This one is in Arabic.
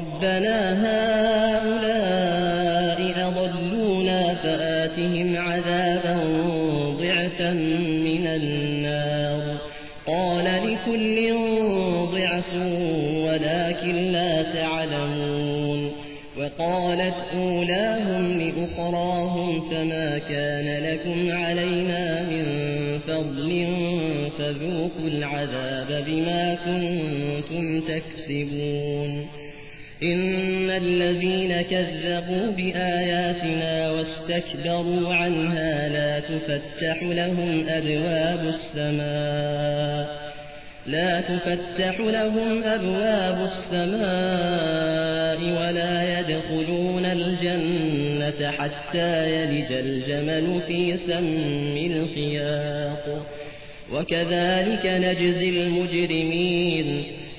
ربنا هؤلاء أضلونا فآتهم عذابا ضعفا من النار. قال لكل ضعف ولكن لا تعلمون. وقالت أولاهم لأخراهم فما كان لكم علينا من فضل فذوقوا العذاب بما كنتم تكسبون. إن الذين كذبوا بآياتنا واستكبروا عنها لا تفتح لهم أبواب السماء لا تفتح لهم أبواب السماء ولا يدخلون الجنة حتى يلج الجمل في سم الخياط وكذلك نجزي المجرمين